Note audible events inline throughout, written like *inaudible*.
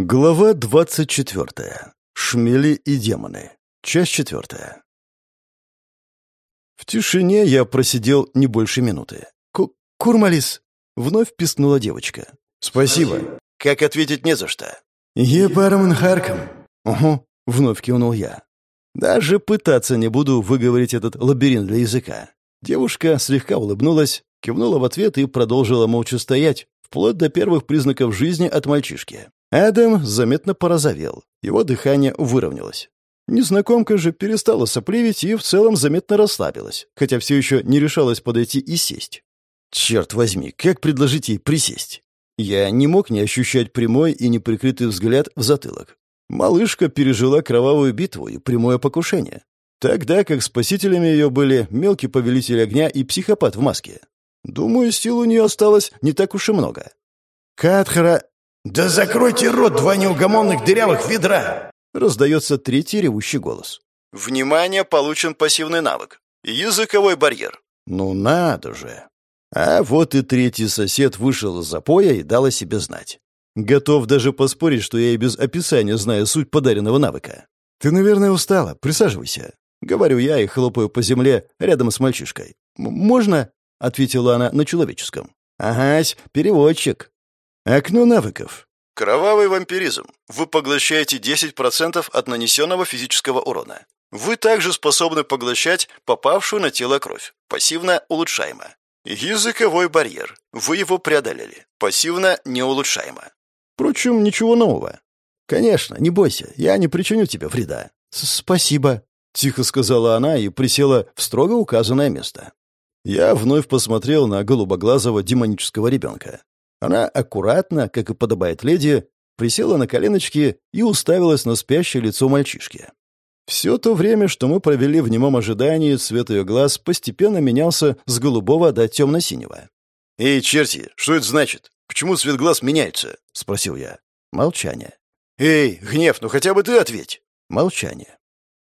Глава двадцать четвертая. Шмели и демоны. Часть четвертая. В тишине я просидел не больше минуты. Ку «Курмалис!» — вновь пискнула девочка. «Спасибо. Как ответить не за что?» «Епарман Харком». «Угу», — вновь кивнул я. Даже пытаться не буду выговорить этот лабиринт для языка. Девушка слегка улыбнулась, кивнула в ответ и продолжила молча стоять, вплоть до первых признаков жизни от мальчишки. Эдем заметно порозовел, его дыхание выровнялось. Незнакомка же перестала сопливить и в целом заметно расслабилась, хотя все еще не решалась подойти и сесть. Черт возьми, как предложить ей присесть? Я не мог не ощущать прямой и неприкрытый взгляд в затылок. Малышка пережила кровавую битву и прямое покушение. Тогда как спасителями ее были мелкий повелитель огня и психопат в маске. Думаю, сил у нее осталось не так уж и много. Катхара «Да закройте рот, два неугомонных дырявых ведра!» Раздается третий ревущий голос. «Внимание, получен пассивный навык. Языковой барьер». «Ну надо же!» А вот и третий сосед вышел из запоя и дал о себе знать. Готов даже поспорить, что я и без описания знаю суть подаренного навыка. «Ты, наверное, устала. Присаживайся». Говорю я и хлопаю по земле рядом с мальчишкой. «Можно?» — ответила она на человеческом. «Агась, переводчик». Окно навыков. Кровавый вампиризм. Вы поглощаете 10% от нанесенного физического урона. Вы также способны поглощать попавшую на тело кровь. Пассивно улучшаемо. Языковой барьер. Вы его преодолели. Пассивно неулучшаемо. Впрочем, ничего нового. Конечно, не бойся, я не причиню тебе вреда. Спасибо, тихо сказала она и присела в строго указанное место. Я вновь посмотрел на голубоглазого демонического ребенка. Она аккуратно, как и подобает леди, присела на коленочки и уставилась на спящее лицо мальчишки. Все то время, что мы провели в немом ожидании, цвет ее глаз постепенно менялся с голубого до темно-синего. «Эй, черти, что это значит? Почему цвет глаз меняется?» — спросил я. Молчание. «Эй, гнев, ну хотя бы ты ответь!» Молчание.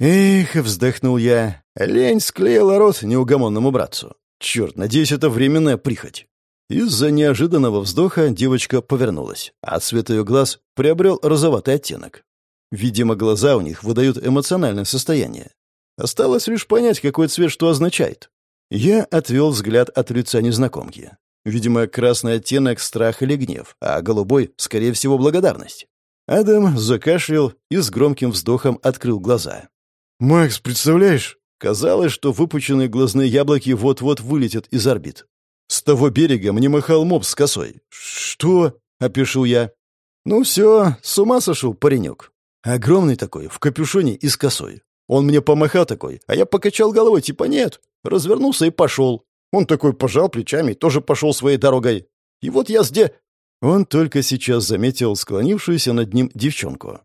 «Эх!» — вздохнул я. Лень склеила рот неугомонному братцу. «Черт, надеюсь, это временная прихоть». Из-за неожиданного вздоха девочка повернулась, а цвет ее глаз приобрел розоватый оттенок. Видимо, глаза у них выдают эмоциональное состояние. Осталось лишь понять, какой цвет что означает. Я отвел взгляд от лица незнакомки. Видимо, красный оттенок — страх или гнев, а голубой — скорее всего, благодарность. Адам закашлял и с громким вздохом открыл глаза. «Макс, представляешь?» Казалось, что выпученные глазные яблоки вот-вот вылетят из орбит. С того берега мне махал моб с косой. «Что?» — опишу я. «Ну все, с ума сошел паренек. Огромный такой, в капюшоне и с косой. Он мне помахал такой, а я покачал головой, типа нет. Развернулся и пошел. Он такой пожал плечами, тоже пошел своей дорогой. И вот я сде...» Он только сейчас заметил склонившуюся над ним девчонку.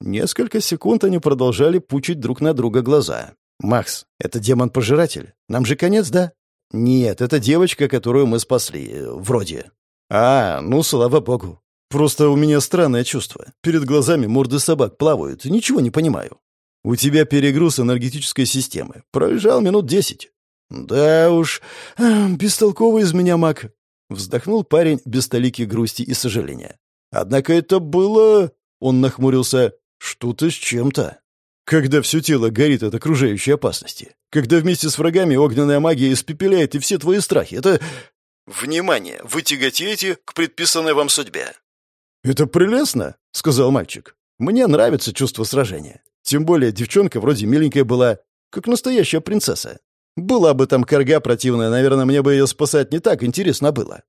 Несколько секунд они продолжали пучить друг на друга глаза. «Макс, это демон-пожиратель. Нам же конец, да?» «Нет, это девочка, которую мы спасли. Э, вроде». «А, ну, слава богу. Просто у меня странное чувство. Перед глазами морды собак плавают. Ничего не понимаю. У тебя перегруз энергетической системы. Пролежал минут десять». «Да уж, бестолковый из меня маг», — вздохнул парень без столики грусти и сожаления. «Однако это было...» — он нахмурился. «Что-то с чем-то». Когда все тело горит от окружающей опасности. Когда вместе с врагами огненная магия испепеляет и все твои страхи. Это... Внимание! Вы тяготеете к предписанной вам судьбе. «Это прелестно», — сказал мальчик. «Мне нравится чувство сражения. Тем более девчонка вроде миленькая была, как настоящая принцесса. Была бы там корга противная, наверное, мне бы ее спасать не так интересно было».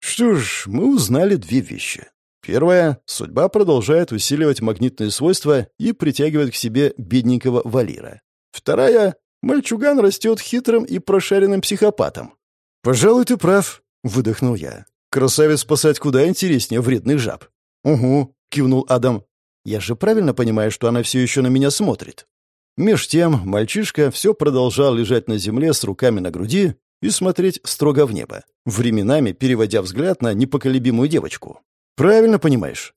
Что ж, мы узнали две вещи. Первое. Судьба продолжает усиливать магнитные свойства и притягивает к себе бедненького Валира. Вторая. Мальчуган растет хитрым и прошаренным психопатом. «Пожалуй, ты прав», — выдохнул я. «Красавец спасать куда интереснее вредных жаб». «Угу», — кивнул Адам. «Я же правильно понимаю, что она все еще на меня смотрит?» Меж тем мальчишка все продолжал лежать на земле с руками на груди и смотреть строго в небо, временами переводя взгляд на непоколебимую девочку. Правильно понимаешь?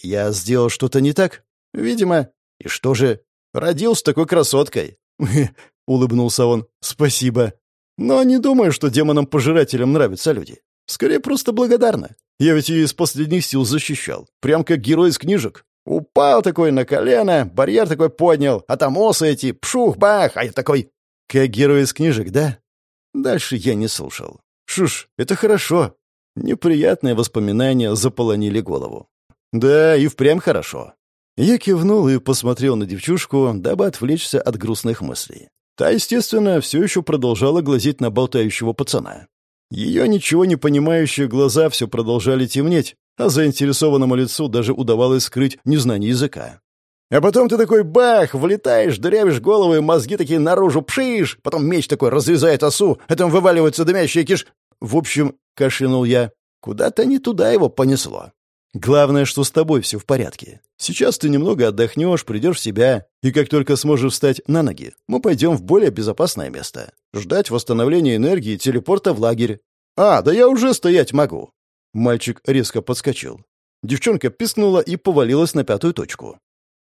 Я сделал что-то не так? Видимо. И что же? Родил с такой красоткой. *laughs* Улыбнулся он. Спасибо. Но не думаю, что демонам-пожирателям нравятся люди. Скорее, просто благодарна. Я ведь ее из последних сил защищал. Прям как герой из книжек. Упал такой на колено, барьер такой поднял, а там осы эти, пшух-бах, а я такой... Как герой из книжек, да? Дальше я не слушал. Шуш, это хорошо. Неприятные воспоминания заполонили голову. Да, и впрямь хорошо. Я кивнул и посмотрел на девчушку, дабы отвлечься от грустных мыслей. Та, естественно, все еще продолжала глазеть на болтающего пацана. Ее ничего не понимающие глаза все продолжали темнеть, а заинтересованному лицу даже удавалось скрыть незнание языка. А потом ты такой бах, влетаешь, дырявишь голову, и мозги такие наружу пшишь, потом меч такой разрезает осу, а там вываливаются дымящие киш... В общем, кашлянул я, куда-то не туда его понесло. Главное, что с тобой все в порядке. Сейчас ты немного отдохнешь, придешь в себя, и как только сможешь встать на ноги, мы пойдем в более безопасное место. Ждать восстановления энергии телепорта в лагерь. А, да я уже стоять могу. Мальчик резко подскочил. Девчонка пискнула и повалилась на пятую точку.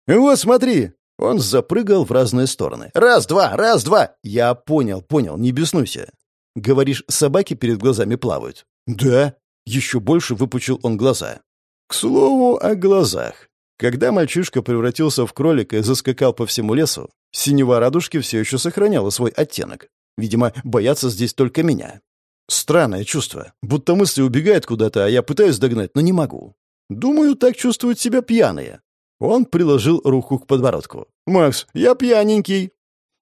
«Вот, смотри!» Он запрыгал в разные стороны. «Раз, два, раз, два!» «Я понял, понял, не беснуйся. Говоришь, собаки перед глазами плавают?» «Да». Еще больше выпучил он глаза. К слову о глазах. Когда мальчишка превратился в кролика и заскакал по всему лесу, синева радужки все еще сохраняла свой оттенок. Видимо, боятся здесь только меня. Странное чувство. Будто мысли убегают куда-то, а я пытаюсь догнать, но не могу. Думаю, так чувствуют себя пьяные. Он приложил руку к подбородку. «Макс, я пьяненький».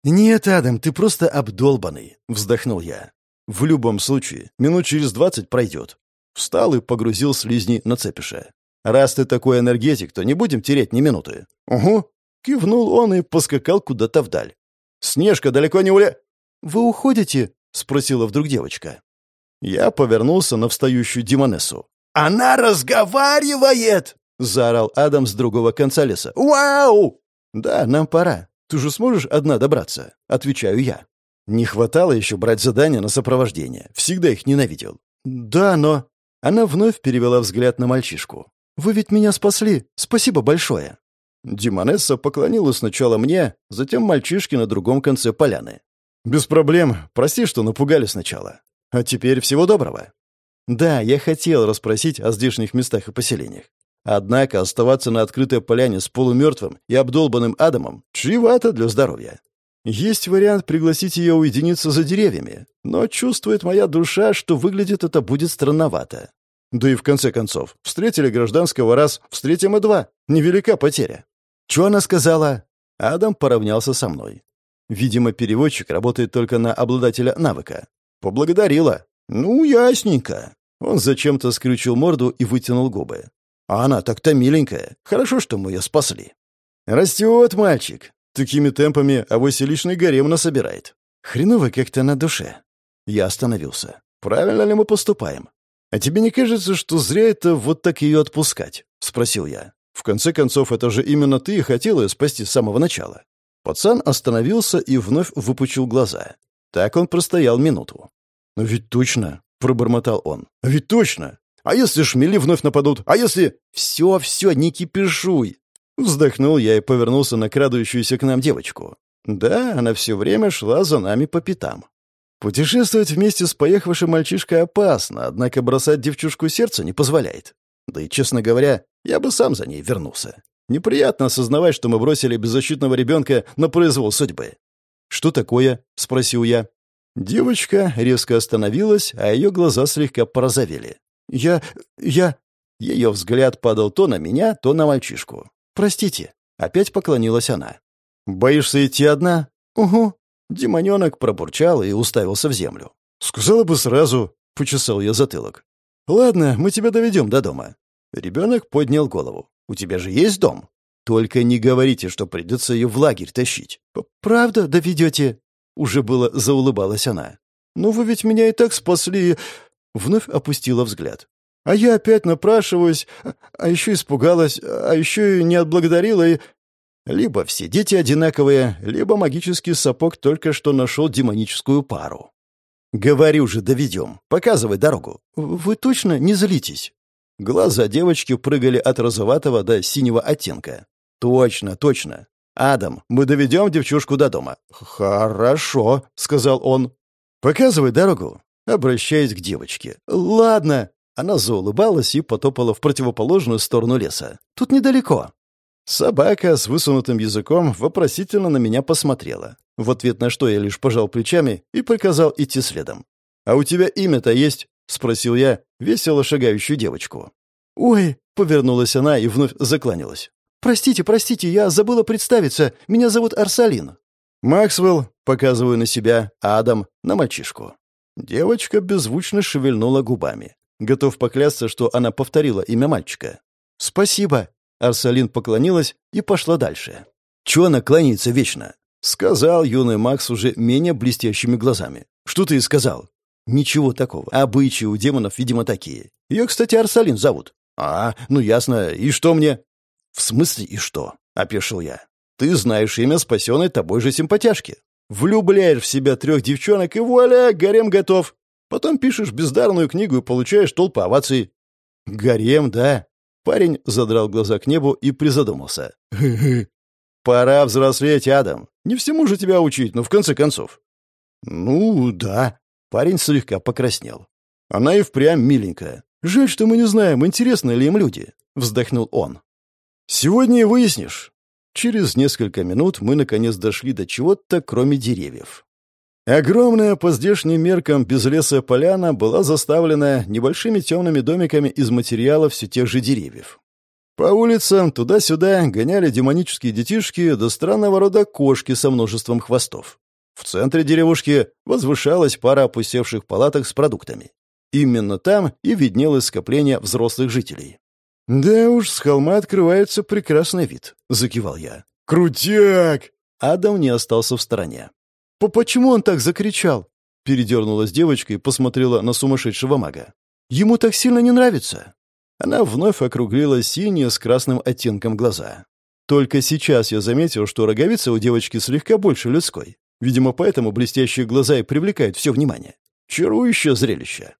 «Нет, Адам, ты просто обдолбанный», — вздохнул я. «В любом случае, минут через двадцать пройдет». Встал и погрузил слизни на цепише. «Раз ты такой энергетик, то не будем терять ни минуты». «Угу». Кивнул он и поскакал куда-то вдаль. «Снежка далеко не уля...» «Вы уходите?» — спросила вдруг девочка. Я повернулся на встающую Димонессу. «Она разговаривает!» заорал Адам с другого конца леса. «Вау!» «Да, нам пора. Ты же сможешь одна добраться?» Отвечаю я. Не хватало еще брать задания на сопровождение. Всегда их ненавидел. «Да, но...» Она вновь перевела взгляд на мальчишку. «Вы ведь меня спасли. Спасибо большое». Димонесса поклонилась сначала мне, затем мальчишке на другом конце поляны. «Без проблем. Прости, что напугали сначала. А теперь всего доброго». Да, я хотел расспросить о здешних местах и поселениях. Однако оставаться на открытой поляне с полумертвым и обдолбанным Адамом чревато для здоровья. Есть вариант пригласить ее уединиться за деревьями, но чувствует моя душа, что выглядит это будет странновато. Да и в конце концов, встретили гражданского раз, встретим и два. Невелика потеря. Что она сказала? Адам поравнялся со мной. Видимо, переводчик работает только на обладателя навыка. Поблагодарила. Ну, ясненько. Он зачем-то скрючил морду и вытянул губы. А она так-то миленькая. Хорошо, что мы ее спасли. Растет мальчик. Такими темпами авось и лишний гарем насобирает. Хреново как-то на душе. Я остановился. Правильно ли мы поступаем? А тебе не кажется, что зря это вот так ее отпускать? Спросил я. В конце концов, это же именно ты и хотел ее спасти с самого начала. Пацан остановился и вновь выпучил глаза. Так он простоял минуту. «Но ведь точно!» — пробормотал он. «А ведь точно! А если шмели вновь нападут? А если... Все, все, не кипишуй!» Вздохнул я и повернулся на крадущуюся к нам девочку. Да, она все время шла за нами по пятам. Путешествовать вместе с поехавшим мальчишкой опасно, однако бросать девчушку сердце не позволяет. Да и, честно говоря, я бы сам за ней вернулся. Неприятно осознавать, что мы бросили беззащитного ребенка на произвол судьбы. «Что такое?» — спросил я. Девочка резко остановилась, а ее глаза слегка порозовели. «Я... я...» Ее взгляд падал то на меня, то на мальчишку. «Простите». Опять поклонилась она. «Боишься идти одна?» «Угу». Демоненок пробурчал и уставился в землю. «Сказала бы сразу», — почесал я затылок. «Ладно, мы тебя доведем до дома». Ребенок поднял голову. «У тебя же есть дом?» «Только не говорите, что придется ее в лагерь тащить». «Правда доведете?» Уже было заулыбалась она. «Ну вы ведь меня и так спасли...» Вновь опустила взгляд. А я опять напрашиваюсь, а еще испугалась, а еще и не отблагодарила и... Либо все дети одинаковые, либо магический сапог только что нашел демоническую пару. «Говорю же, доведем. Показывай дорогу. Вы точно не злитесь?» Глаза девочки прыгали от розоватого до синего оттенка. «Точно, точно. Адам, мы доведем девчушку до дома». «Хорошо», — сказал он. «Показывай дорогу обращаясь к девочке. «Ладно!» Она заулыбалась и потопала в противоположную сторону леса. «Тут недалеко». Собака с высунутым языком вопросительно на меня посмотрела, в ответ на что я лишь пожал плечами и приказал идти следом. «А у тебя имя-то есть?» — спросил я весело шагающую девочку. «Ой!» — повернулась она и вновь закланялась. «Простите, простите, я забыла представиться. Меня зовут Арсалин». «Максвелл», — показываю на себя, Адам — на мальчишку. Девочка беззвучно шевельнула губами. Готов поклясться, что она повторила имя мальчика. «Спасибо», — Арсалин поклонилась и пошла дальше. «Чего она кланяется вечно?» — сказал юный Макс уже менее блестящими глазами. «Что ты сказал?» «Ничего такого. Обычаи у демонов, видимо, такие. Ее, кстати, Арсалин зовут». «А, ну ясно. И что мне?» «В смысле и что?» — опешил я. «Ты знаешь имя спасенной тобой же симпатяшки. Влюбляешь в себя трех девчонок, и вуаля, гарем готов. Потом пишешь бездарную книгу и получаешь толпу оваций». «Гарем, да?» Парень задрал глаза к небу и призадумался. «Пора взрослеть, Адам. Не всему же тебя учить, но в конце концов». «Ну, да». Парень слегка покраснел. «Она и впрямь миленькая. Жаль, что мы не знаем, интересны ли им люди», — вздохнул он. «Сегодня и выяснишь». Через несколько минут мы наконец дошли до чего-то, кроме деревьев. Огромная по здешним меркам безлесая поляна была заставлена небольшими темными домиками из материала все тех же деревьев. По улицам туда-сюда гоняли демонические детишки до странного рода кошки со множеством хвостов. В центре деревушки возвышалась пара опустевших палаток с продуктами. Именно там и виднелось скопление взрослых жителей. «Да уж, с холма открывается прекрасный вид», — закивал я. «Крутяк!» Адам не остался в стороне. «По почему он так закричал?» Передернулась девочка и посмотрела на сумасшедшего мага. «Ему так сильно не нравится?» Она вновь округлила синие с красным оттенком глаза. Только сейчас я заметил, что роговица у девочки слегка больше людской. Видимо, поэтому блестящие глаза и привлекают все внимание. Чарующее зрелище.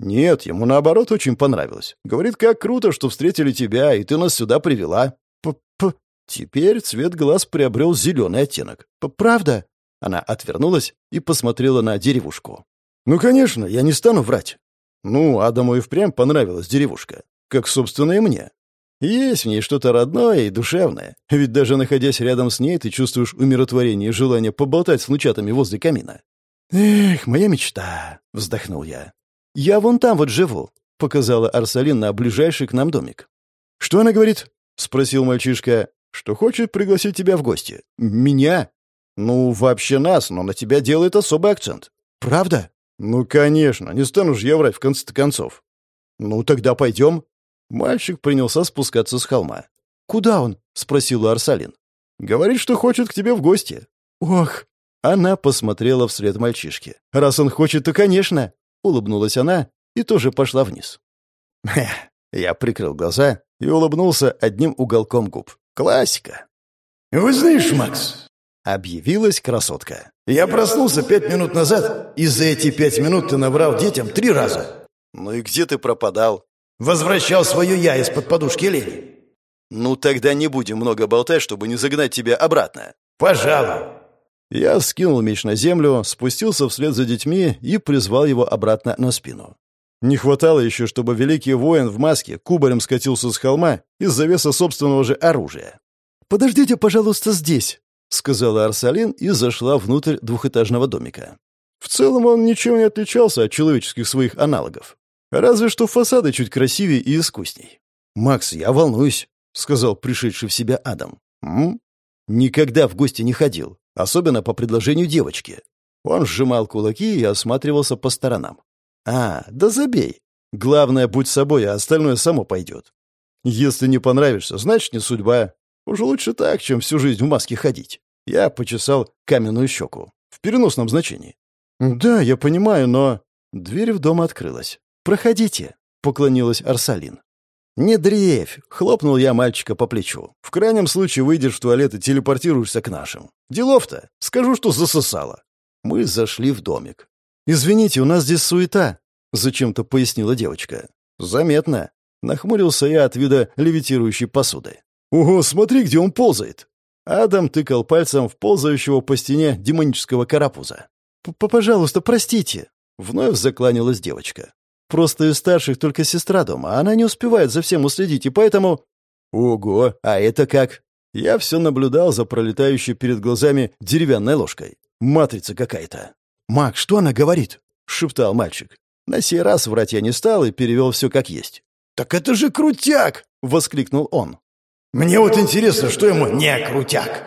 «Нет, ему наоборот очень понравилось. Говорит, как круто, что встретили тебя, и ты нас сюда привела». П-п... Теперь цвет глаз приобрел зеленый оттенок. П «Правда?» Она отвернулась и посмотрела на деревушку. «Ну, конечно, я не стану врать». Ну, Адаму и впрямь понравилась деревушка. Как, собственно, и мне. Есть в ней что-то родное и душевное. Ведь даже находясь рядом с ней, ты чувствуешь умиротворение и желание поболтать с внучатами возле камина. «Эх, моя мечта!» — вздохнул я. «Я вон там вот живу», — показала Арсалин на ближайший к нам домик. «Что она говорит?» — спросил мальчишка. «Что хочет пригласить тебя в гости». «Меня?» «Ну, вообще нас, но на тебя делает особый акцент». «Правда?» «Ну, конечно, не стану же я врать в конце концов». «Ну, тогда пойдем». Мальчик принялся спускаться с холма. «Куда он?» — спросила Арсалин. «Говорит, что хочет к тебе в гости». «Ох!» Она посмотрела вслед мальчишке. «Раз он хочет, то, конечно!» Улыбнулась она и тоже пошла вниз. Я прикрыл глаза и улыбнулся одним уголком губ. Классика. «Вы знаешь, Макс...» — объявилась красотка. «Я проснулся пять минут назад, и за эти пять минут ты набрал детям три раза». «Ну и где ты пропадал?» «Возвращал свое «я» из-под подушки Лени». «Ну тогда не будем много болтать, чтобы не загнать тебя обратно». «Пожалуй». Я скинул меч на землю, спустился вслед за детьми и призвал его обратно на спину. Не хватало еще, чтобы великий воин в маске кубарем скатился с холма из-за веса собственного же оружия. «Подождите, пожалуйста, здесь», — сказала Арсалин и зашла внутрь двухэтажного домика. В целом он ничем не отличался от человеческих своих аналогов. Разве что фасады чуть красивее и искусней. «Макс, я волнуюсь», — сказал пришедший в себя Адам. «М? Никогда в гости не ходил. Особенно по предложению девочки. Он сжимал кулаки и осматривался по сторонам. «А, да забей. Главное, будь собой, а остальное само пойдет. Если не понравишься, значит, не судьба. Уже лучше так, чем всю жизнь в маске ходить». Я почесал каменную щеку. В переносном значении. «Да, я понимаю, но...» Дверь в дом открылась. «Проходите», — поклонилась Арсалин. «Не дрейфь!» — хлопнул я мальчика по плечу. «В крайнем случае выйдешь в туалет и телепортируешься к нашим. Делов-то! Скажу, что засосало!» Мы зашли в домик. «Извините, у нас здесь суета», — зачем-то пояснила девочка. «Заметно». Нахмурился я от вида левитирующей посуды. «Ого, смотри, где он ползает!» Адам тыкал пальцем в ползающего по стене демонического карапуза. «Пожалуйста, простите!» — вновь закланялась девочка. Просто из старших только сестра дома, а она не успевает за всем уследить, и поэтому... Ого, а это как? Я все наблюдал за пролетающей перед глазами деревянной ложкой. Матрица какая-то. «Мак, что она говорит?» — шептал мальчик. На сей раз врать я не стал и перевел все как есть. «Так это же крутяк!» — воскликнул он. «Мне вот интересно, что ему не крутяк!»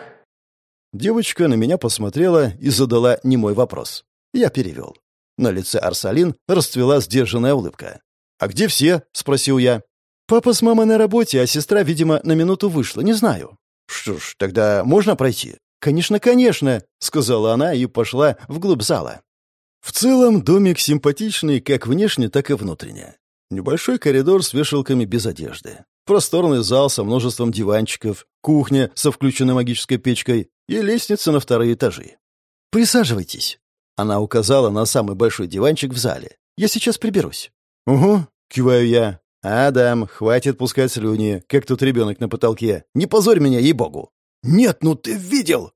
Девочка на меня посмотрела и задала немой вопрос. Я перевел. На лице Арсалин расцвела сдержанная улыбка. «А где все?» — спросил я. «Папа с мамой на работе, а сестра, видимо, на минуту вышла, не знаю». «Что ж, тогда можно пройти?» «Конечно, конечно», — сказала она и пошла вглубь зала. В целом, домик симпатичный как внешне, так и внутренне. Небольшой коридор с вешалками без одежды. Просторный зал со множеством диванчиков, кухня со включенной магической печкой и лестница на вторые этажи. «Присаживайтесь». Она указала на самый большой диванчик в зале. «Я сейчас приберусь». «Угу», — киваю я. «Адам, хватит пускать слюни, как тут ребенок на потолке. Не позорь меня, ей-богу». «Нет, ну ты видел!»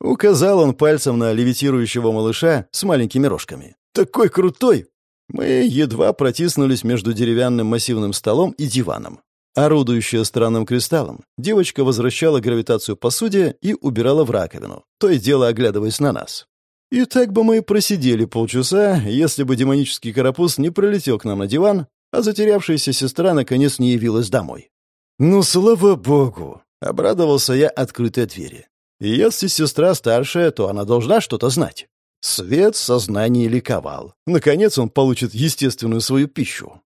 Указал он пальцем на левитирующего малыша с маленькими рожками. «Такой крутой!» Мы едва протиснулись между деревянным массивным столом и диваном. Орудующая странным кристаллом, девочка возвращала гравитацию посуде и убирала в раковину, то и дело оглядываясь на нас. И так бы мы просидели полчаса, если бы демонический карапуз не пролетел к нам на диван, а затерявшаяся сестра наконец не явилась домой. «Ну, слава богу!» — обрадовался я открытой двери. Если сестра старшая, то она должна что-то знать. Свет в сознании ликовал. Наконец он получит естественную свою пищу.